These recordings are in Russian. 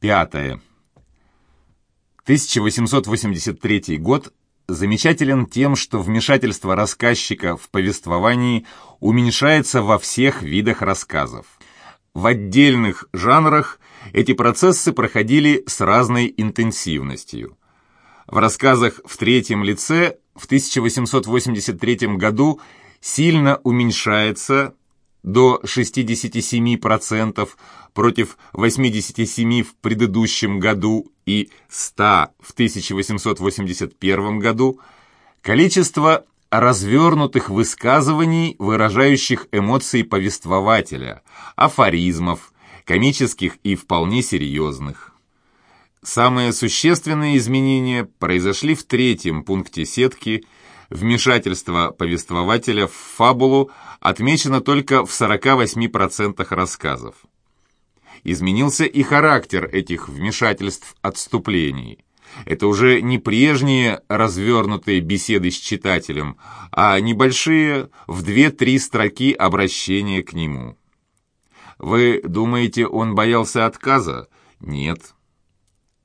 Пятое. 1883 год замечателен тем, что вмешательство рассказчика в повествовании уменьшается во всех видах рассказов. В отдельных жанрах эти процессы проходили с разной интенсивностью. В рассказах в третьем лице в 1883 году сильно уменьшается до 67% против 87% в предыдущем году и 100 в 1881 году, количество развернутых высказываний, выражающих эмоции повествователя, афоризмов, комических и вполне серьезных. Самые существенные изменения произошли в третьем пункте сетки – вмешательство повествователя в фабулу отмечено только в 48% рассказов. Изменился и характер этих вмешательств отступлений. Это уже не прежние развернутые беседы с читателем, а небольшие в 2-3 строки обращения к нему. Вы думаете, он боялся отказа? Нет.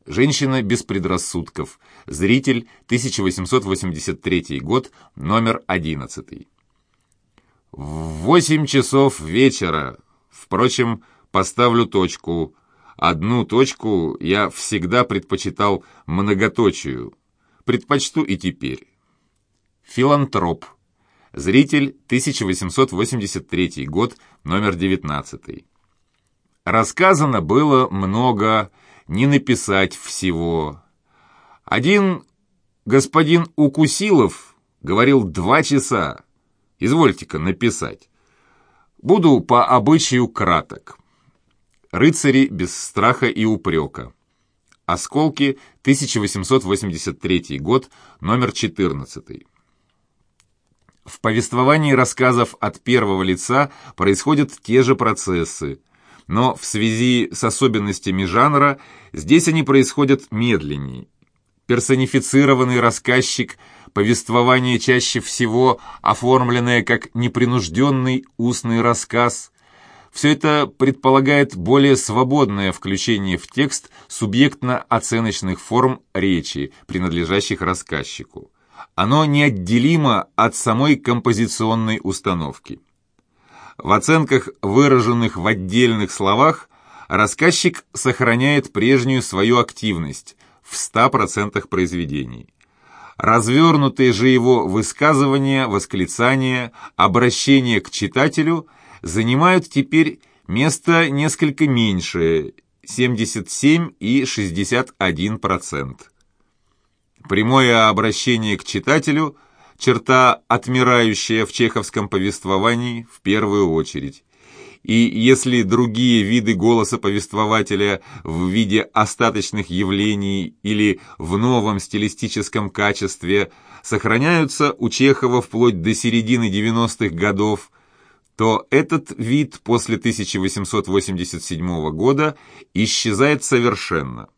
Женщина без предрассудков. Зритель, 1883 год, номер 11. В восемь часов вечера. Впрочем, поставлю точку. Одну точку я всегда предпочитал многоточию. Предпочту и теперь. Филантроп. Зритель, 1883 год, номер 19. Рассказано было много не написать всего. Один господин Укусилов говорил два часа. Извольте-ка написать. Буду по обычаю краток. Рыцари без страха и упрека. Осколки, 1883 год, номер 14. В повествовании рассказов от первого лица происходят те же процессы, но в связи с особенностями жанра здесь они происходят медленнее. Персонифицированный рассказчик, повествование чаще всего оформленное как непринужденный устный рассказ, все это предполагает более свободное включение в текст субъектно-оценочных форм речи, принадлежащих рассказчику. Оно неотделимо от самой композиционной установки. В оценках, выраженных в отдельных словах, рассказчик сохраняет прежнюю свою активность в 100% произведений. Развернутые же его высказывания, восклицания, обращения к читателю занимают теперь место несколько меньшее – 77 и 61%. Прямое обращение к читателю – черта, отмирающая в чеховском повествовании в первую очередь. И если другие виды голоса повествователя в виде остаточных явлений или в новом стилистическом качестве сохраняются у Чехова вплоть до середины 90-х годов, то этот вид после 1887 года исчезает совершенно.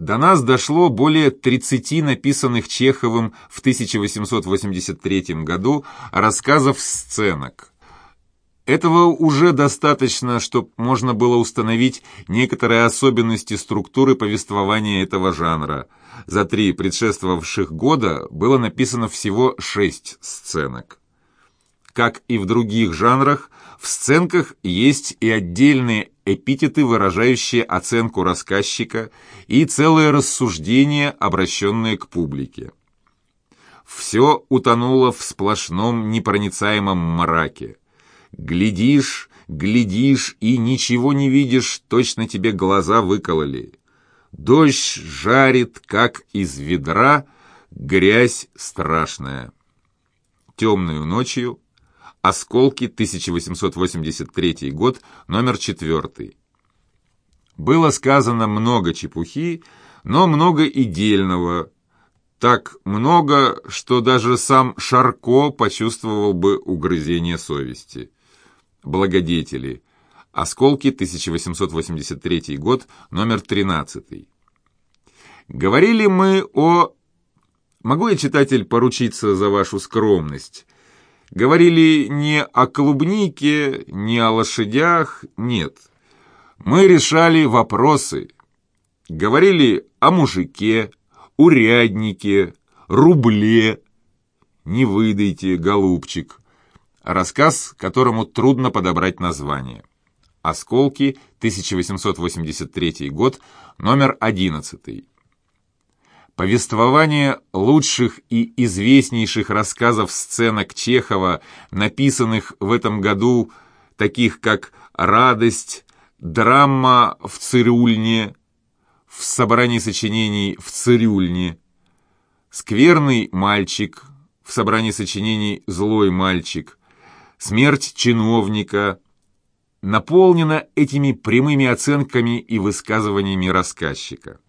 До нас дошло более 30 написанных Чеховым в 1883 году рассказов сценок. Этого уже достаточно, чтобы можно было установить некоторые особенности структуры повествования этого жанра. За три предшествовавших года было написано всего шесть сценок. Как и в других жанрах, в сценках есть и отдельные эпитеты, выражающие оценку рассказчика, и целые рассуждения, обращенные к публике. Все утонуло в сплошном непроницаемом мраке. Глядишь, глядишь и ничего не видишь, точно тебе глаза выкололи. Дождь жарит, как из ведра, грязь страшная. Темную ночью Осколки, 1883 год, номер 4. Было сказано много чепухи, но много и дельного. Так много, что даже сам Шарко почувствовал бы угрызение совести. Благодетели. Осколки, 1883 год, номер 13. Говорили мы о... Могу я, читатель, поручиться за вашу скромность? Говорили не о клубнике, не о лошадях, нет. Мы решали вопросы. Говорили о мужике, уряднике, рубле. Не выдайте, голубчик. Рассказ, которому трудно подобрать название. Осколки, 1883 год, номер 11. Повествование лучших и известнейших рассказов сценок Чехова, написанных в этом году, таких как «Радость», «Драма в цирюльне», в собрании сочинений «В цирюльне», «Скверный мальчик», в собрании сочинений «Злой мальчик», «Смерть чиновника», наполнена этими прямыми оценками и высказываниями рассказчика.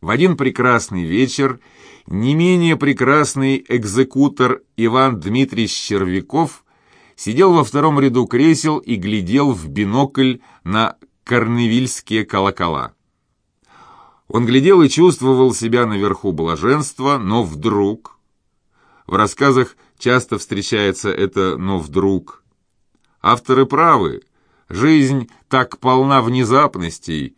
В один прекрасный вечер не менее прекрасный экзекутор Иван Дмитриевич Червяков сидел во втором ряду кресел и глядел в бинокль на корневильские колокола. Он глядел и чувствовал себя наверху блаженства, но вдруг... В рассказах часто встречается это «но вдруг». Авторы правы, жизнь так полна внезапностей,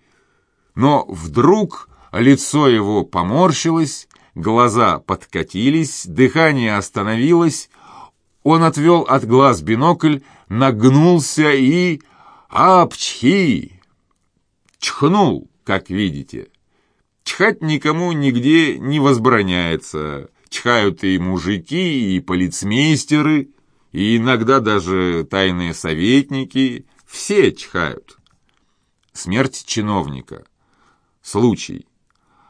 но вдруг лицо его поморщилось, глаза подкатились, дыхание остановилось, он отвел от глаз бинокль, нагнулся и... Апчхи! Чхнул, как видите. Чхать никому нигде не возбраняется. Чхают и мужики, и полицмейстеры, и иногда даже тайные советники. Все чхают. Смерть чиновника. Случай.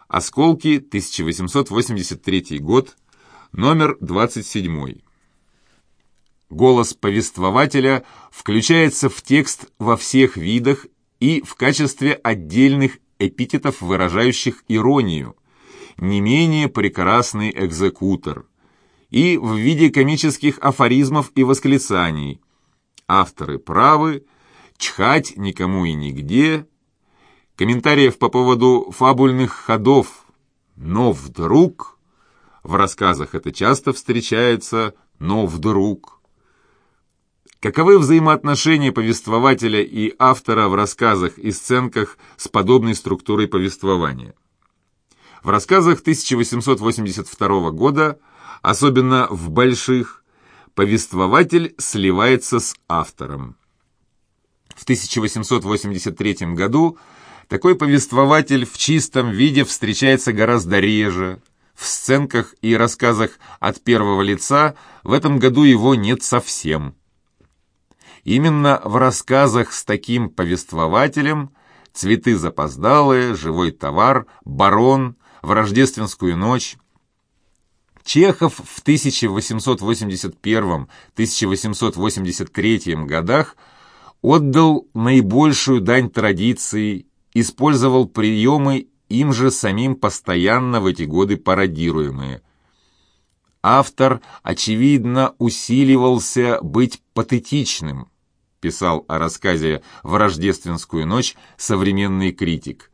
Осколки, 1883 год, номер 27. Голос повествователя включается в текст во всех видах и в качестве отдельных эпитетов, выражающих иронию, не менее прекрасный экзекутор, и в виде комических афоризмов и восклицаний. Авторы правы, чхать никому и нигде, комментариев по поводу фабульных ходов, но вдруг, в рассказах это часто встречается, но вдруг – Каковы взаимоотношения повествователя и автора в рассказах и сценках с подобной структурой повествования? В рассказах 1882 года, особенно в больших, повествователь сливается с автором. В 1883 году такой повествователь в чистом виде встречается гораздо реже. В сценках и рассказах от первого лица в этом году его нет совсем. Именно в рассказах с таким повествователем «Цветы запоздалые», «Живой товар», «Барон», «В рождественскую ночь» Чехов в 1881-1883 годах отдал наибольшую дань традиции, использовал приемы им же самим постоянно в эти годы пародируемые. Автор, очевидно, усиливался быть патетичным – писал о рассказе «В рождественскую ночь» современный критик.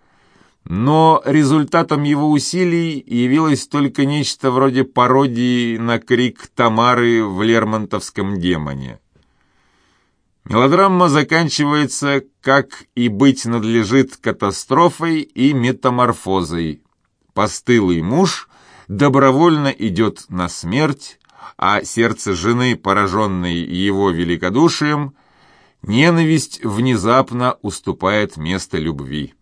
Но результатом его усилий явилось только нечто вроде пародии на крик Тамары в Лермонтовском демоне. Мелодрама заканчивается, как и быть надлежит, катастрофой и метаморфозой. Постылый муж добровольно идет на смерть, а сердце жены, пораженной его великодушием, Ненависть внезапно уступает место любви.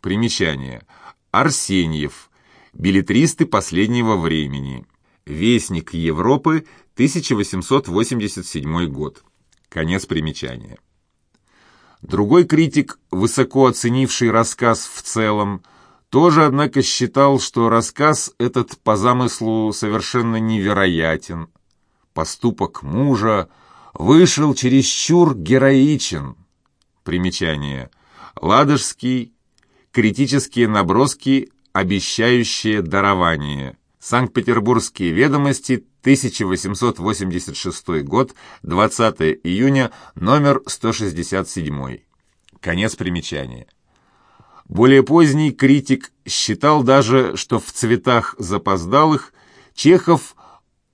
Примечание. Арсеньев. Билетристы последнего времени. Вестник Европы, 1887 год. Конец примечания. Другой критик, высоко оценивший рассказ в целом, тоже, однако, считал, что рассказ этот по замыслу совершенно невероятен. Поступок мужа, вышел чересчур героичен. Примечание. Ладожский. Критические наброски, обещающие дарование. Санкт-Петербургские ведомости, 1886 год, 20 июня, номер 167. Конец примечания. Более поздний критик считал даже, что в «Цветах запоздалых» Чехов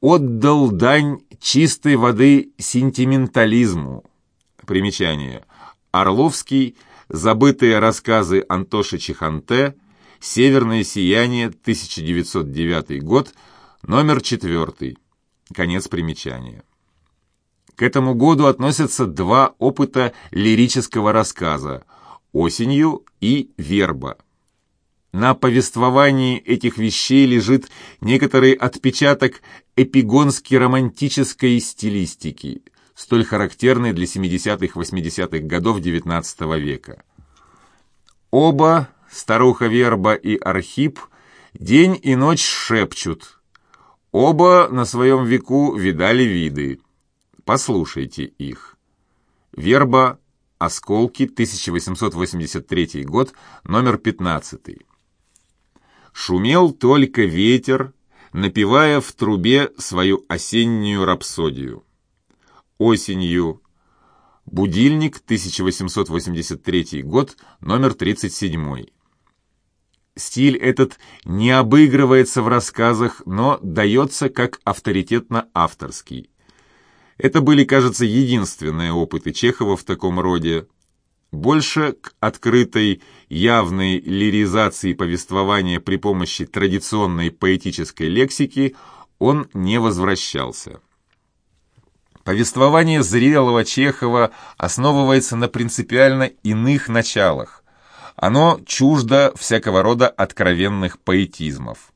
отдал дань чистой воды сентиментализму. Примечание. Орловский. забытые рассказы Антоши Чеханте, «Северное сияние», 1909 год, номер 4. Конец примечания. К этому году относятся два опыта лирического рассказа «Осенью» и «Верба». На повествовании этих вещей лежит некоторый отпечаток эпигонски-романтической стилистики, столь характерной для 70-80-х годов XIX века. Оба, старуха Верба и Архип, день и ночь шепчут. Оба на своем веку видали виды. Послушайте их. Верба «Осколки», 1883 год, номер 15. Шумел только ветер, напевая в трубе свою осеннюю рапсодию. Осенью. Будильник, 1883 год, номер 37. Стиль этот не обыгрывается в рассказах, но дается как авторитетно авторский. Это были, кажется, единственные опыты Чехова в таком роде. Больше к открытой, явной лиризации повествования при помощи традиционной поэтической лексики он не возвращался. Повествование зрелого Чехова основывается на принципиально иных началах. Оно чуждо всякого рода откровенных поэтизмов.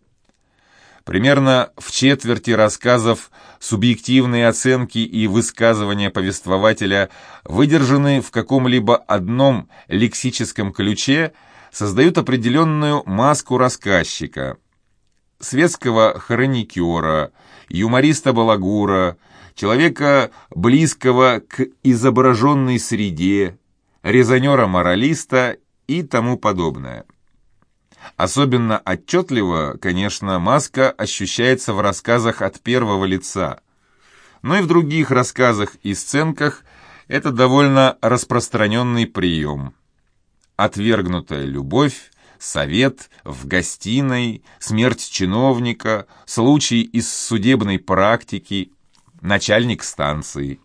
Примерно в четверти рассказов субъективные оценки и высказывания повествователя выдержаны в каком-либо одном лексическом ключе, создают определенную маску рассказчика. Светского хроникера, юмориста-балагура, человека, близкого к изображенной среде, резонера-моралиста и тому подобное. Особенно отчетливо, конечно, маска ощущается в рассказах от первого лица. Но и в других рассказах и сценках это довольно распространенный прием. Отвергнутая любовь, совет в гостиной, смерть чиновника, случай из судебной практики, начальник станции.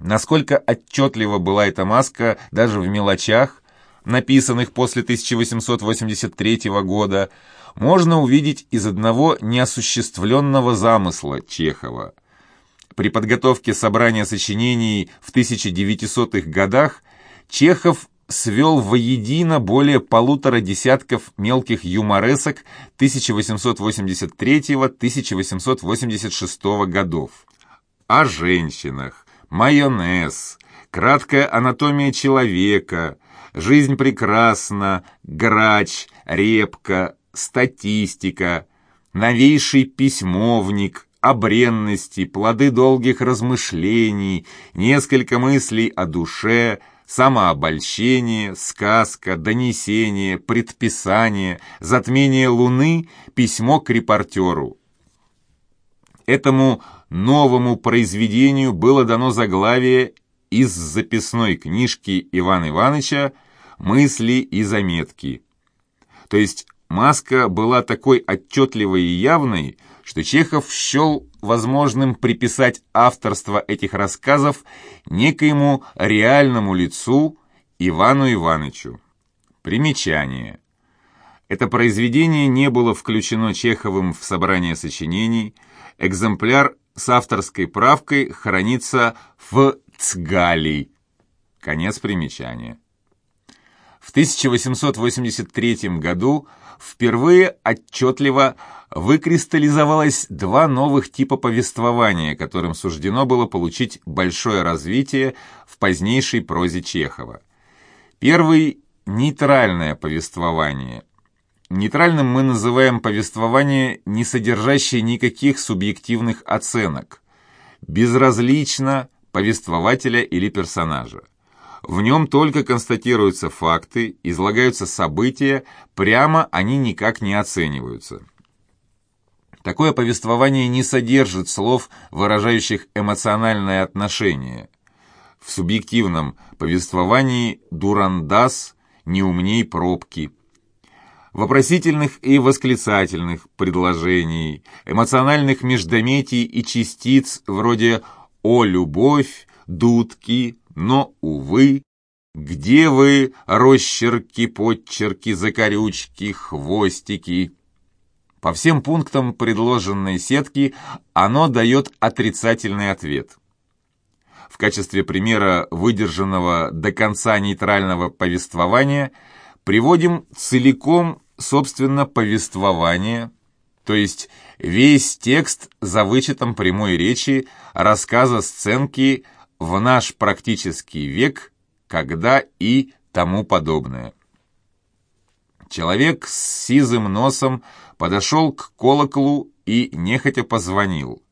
Насколько отчетлива была эта маска даже в мелочах, написанных после 1883 года, можно увидеть из одного неосуществленного замысла Чехова. При подготовке собрания сочинений в 1900-х годах Чехов свел воедино более полутора десятков мелких юморесок 1883-1886 годов. О женщинах, майонез, краткая анатомия человека, Жизнь прекрасна, грач, репка, статистика, новейший письмовник, о бренности, плоды долгих размышлений, несколько мыслей о душе, самообольщение, сказка, донесение, предписание, затмение луны, письмо к репортеру. Этому новому произведению было дано заглавие из записной книжки Ивана Ивановича мысли и заметки. То есть маска была такой отчетливой и явной, что Чехов счел возможным приписать авторство этих рассказов некоему реальному лицу Ивану Ивановичу. Примечание. Это произведение не было включено Чеховым в собрание сочинений. Экземпляр с авторской правкой хранится в Цгалий. Конец примечания. В 1883 году впервые отчетливо выкристаллизовалось два новых типа повествования, которым суждено было получить большое развитие в позднейшей прозе Чехова. Первый – нейтральное повествование. Нейтральным мы называем повествование, не содержащее никаких субъективных оценок. Безразлично повествователя или персонажа. В нем только констатируются факты, излагаются события, прямо они никак не оцениваются. Такое повествование не содержит слов, выражающих эмоциональное отношение. В субъективном повествовании «дурандас» не умней пробки. Вопросительных и восклицательных предложений, эмоциональных междометий и частиц вроде «о любовь», «дудки», но, увы, Где вы, росчерки, подчерки, закорючки, хвостики? По всем пунктам предложенной сетки оно дает отрицательный ответ. В качестве примера выдержанного до конца нейтрального повествования приводим целиком, собственно, повествование, то есть весь текст за вычетом прямой речи рассказа сценки в наш практический век, когда и тому подобное. Человек с сизым носом подошел к колоколу и нехотя позвонил.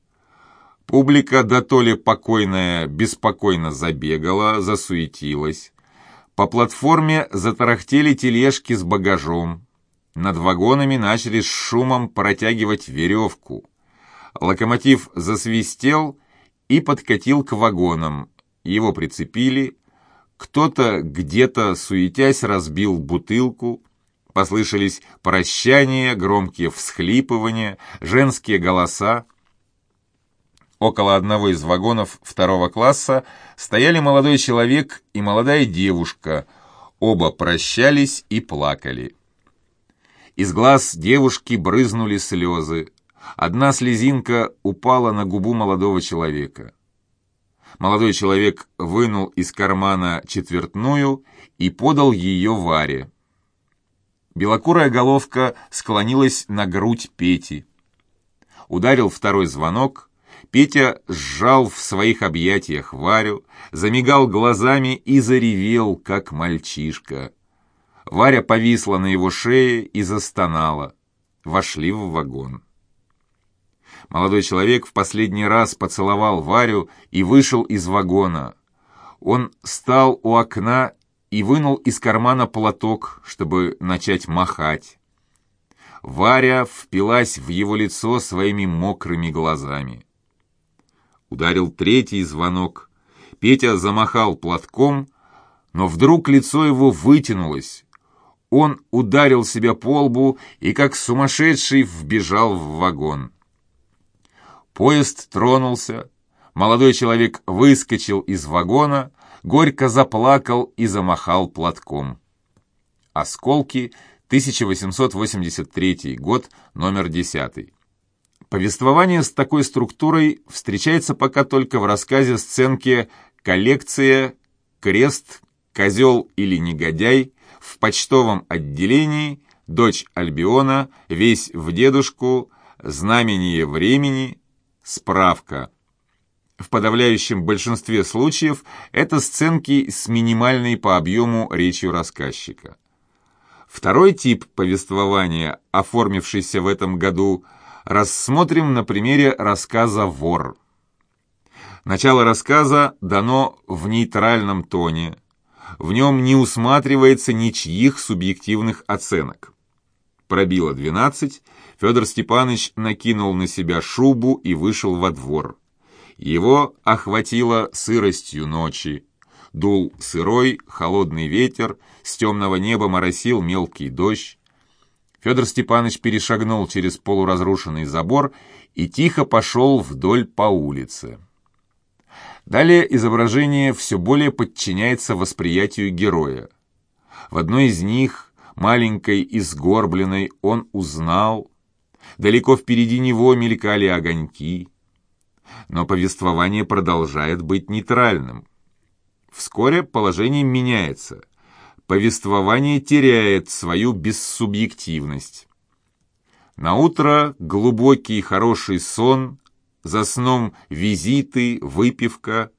Публика, да то ли покойная, беспокойно забегала, засуетилась. По платформе затарахтели тележки с багажом. Над вагонами начали с шумом протягивать веревку. Локомотив засвистел и подкатил к вагонам. Его прицепили. Кто-то где-то, суетясь, разбил бутылку. Послышались прощания, громкие всхлипывания, женские голоса. Около одного из вагонов второго класса стояли молодой человек и молодая девушка. Оба прощались и плакали. Из глаз девушки брызнули слезы. Одна слезинка упала на губу молодого человека. Молодой человек вынул из кармана четвертную и подал ее Варе. Белокурая головка склонилась на грудь Пети. Ударил второй звонок. Петя сжал в своих объятиях Варю, замигал глазами и заревел, как мальчишка. Варя повисла на его шее и застонала. Вошли в вагон. Молодой человек в последний раз поцеловал Варю и вышел из вагона. Он стал у окна и вынул из кармана платок, чтобы начать махать. Варя впилась в его лицо своими мокрыми глазами. Ударил третий звонок. Петя замахал платком, но вдруг лицо его вытянулось. Он ударил себя по лбу и, как сумасшедший, вбежал в вагон. Поезд тронулся. Молодой человек выскочил из вагона, горько заплакал и замахал платком. Осколки, 1883 год, номер 10. Повествование с такой структурой встречается пока только в рассказе сценки «Коллекция», «Крест», «Козел или негодяй», в почтовом отделении, «Дочь Альбиона», «Весь в дедушку», «Знамение времени», «Справка». В подавляющем большинстве случаев это сценки с минимальной по объему речью рассказчика. Второй тип повествования, оформившийся в этом году, рассмотрим на примере рассказа «Вор». Начало рассказа дано в нейтральном тоне. В нем не усматривается ничьих субъективных оценок. Пробило 12, Федор Степанович накинул на себя шубу и вышел во двор. Его охватило сыростью ночи. Дул сырой, холодный ветер, с темного неба моросил мелкий дождь. Федор Степанович перешагнул через полуразрушенный забор и тихо пошел вдоль по улице. Далее изображение все более подчиняется восприятию героя. В одной из них, маленькой и сгорбленной, он узнал. Далеко впереди него мелькали огоньки но повествование продолжает быть нейтральным. Вскоре положение меняется. Повествование теряет свою бессубъективность. На утро глубокий хороший сон, за сном визиты, выпивка.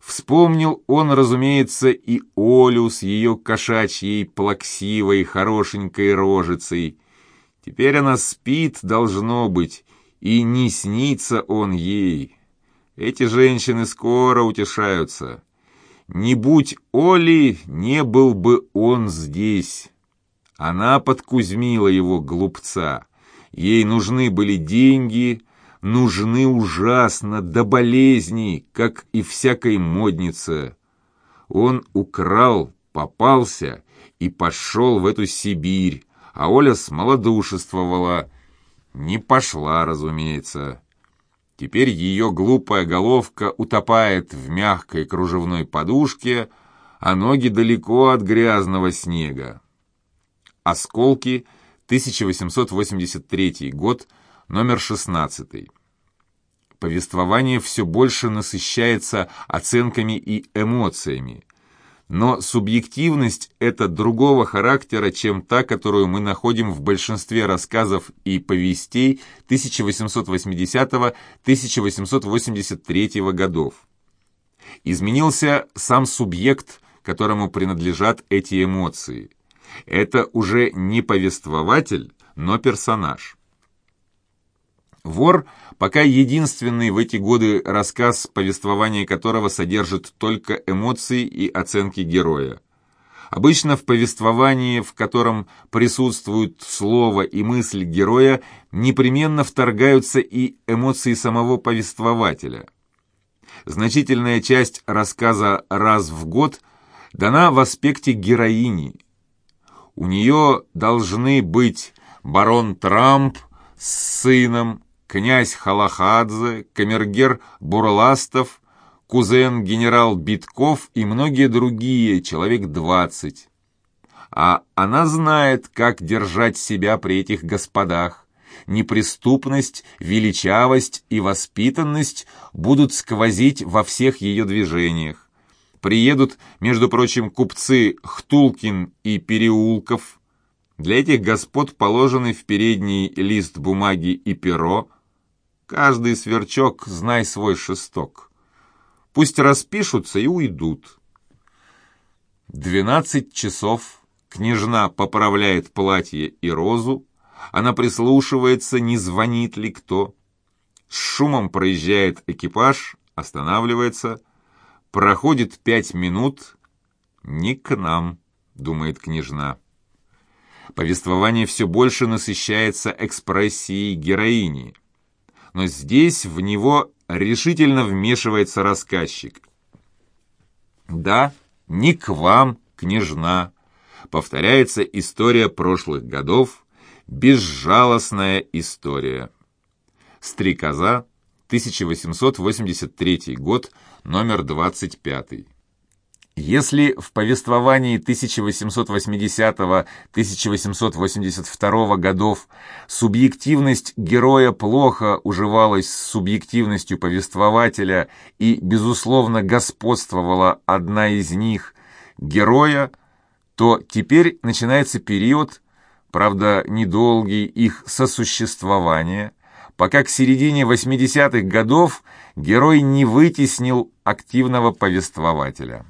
Вспомнил он, разумеется, и Олю с ее кошачьей, плаксивой, хорошенькой рожицей. Теперь она спит, должно быть, и не снится он ей. Эти женщины скоро утешаются. Не будь Оли, не был бы он здесь. Она подкузмила его, глупца. Ей нужны были деньги, нужны ужасно, до болезней, как и всякой моднице. Он украл, попался и пошел в эту Сибирь, а Оля смолодушествовала — не пошла, разумеется. Теперь ее глупая головка утопает в мягкой кружевной подушке, а ноги далеко от грязного снега. Осколки, 1883 год, номер 16. Повествование все больше насыщается оценками и эмоциями. Но субъективность – это другого характера, чем та, которую мы находим в большинстве рассказов и повестей 1880-1883 годов. Изменился сам субъект, которому принадлежат эти эмоции. Это уже не повествователь, но персонаж. «Вор» пока единственный в эти годы рассказ, повествование которого содержит только эмоции и оценки героя. Обычно в повествовании, в котором присутствуют слово и мысль героя, непременно вторгаются и эмоции самого повествователя. Значительная часть рассказа «Раз в год» дана в аспекте героини. У нее должны быть барон Трамп с сыном, князь Халахадзе, камергер Бурластов, кузен генерал Битков и многие другие, человек двадцать. А она знает, как держать себя при этих господах. Неприступность, величавость и воспитанность будут сквозить во всех ее движениях. Приедут, между прочим, купцы Хтулкин и Переулков. Для этих господ положены в передний лист бумаги и перо, Каждый сверчок знай свой шесток. Пусть распишутся и уйдут. Двенадцать часов княжна поправляет платье и розу, она прислушивается, не звонит ли кто. С шумом проезжает экипаж, останавливается. Проходит пять минут. «Не к нам», — думает княжна. Повествование все больше насыщается экспрессией героини но здесь в него решительно вмешивается рассказчик. «Да, не к вам, княжна», — повторяется история прошлых годов, безжалостная история. Стрекоза, 1883 год, номер 25. Если в повествовании 1880-1882 годов субъективность героя плохо уживалась с субъективностью повествователя и, безусловно, господствовала одна из них – героя, то теперь начинается период, правда, недолгий, их сосуществования, пока к середине 80-х годов герой не вытеснил активного повествователя.